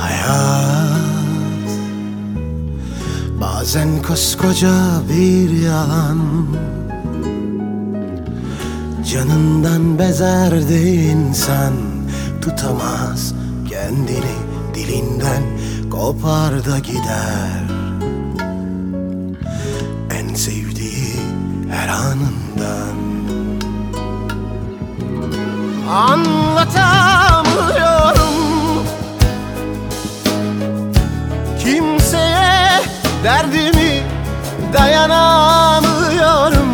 Hayat. Bazen koskoca bir yalan Canından bezerdi insan. Tutamaz kendini dilinden. Kopar da gider. En sevdiği her anından. Anlatan derdimi dayanamıyorum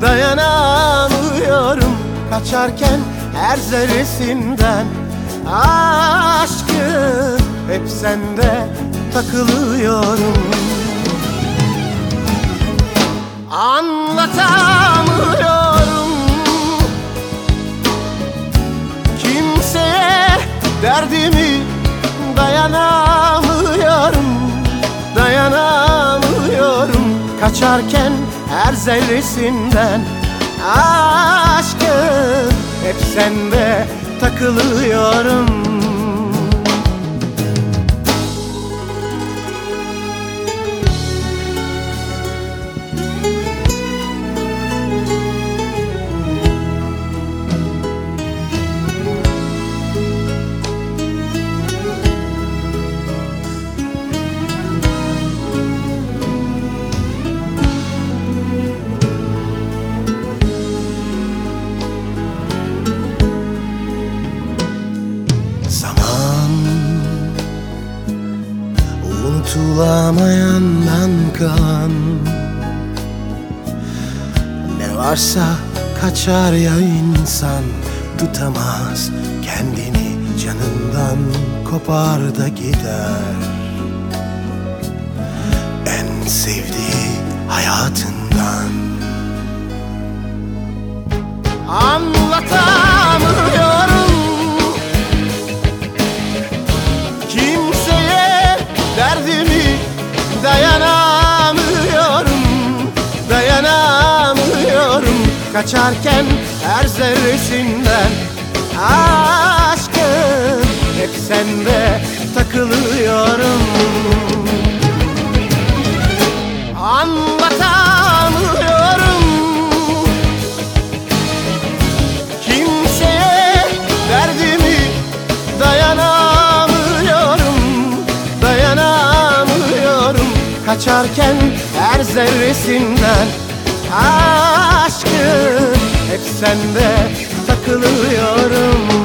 Dayanamıyorum. Kaçarken her zerresinden Aşkım hep sende takılıyorum. Anlatamıyorum. Kimseye derdimi dayanamıyorum Kaçarken her zerresinden Aşkım. Hep sende takılıyorum Unutulamayandan kalan Ne varsa kaçar ya insan Tutamaz kendini canından Kopar da gider. En sevdiği hayatından. Anlatamıyorum dayanamıyorum Dayanamıyorum. Kaçarken her zerresinden Aşkım hep sende Kaçarken her zerresinden Aşkım hep sende takılıyorum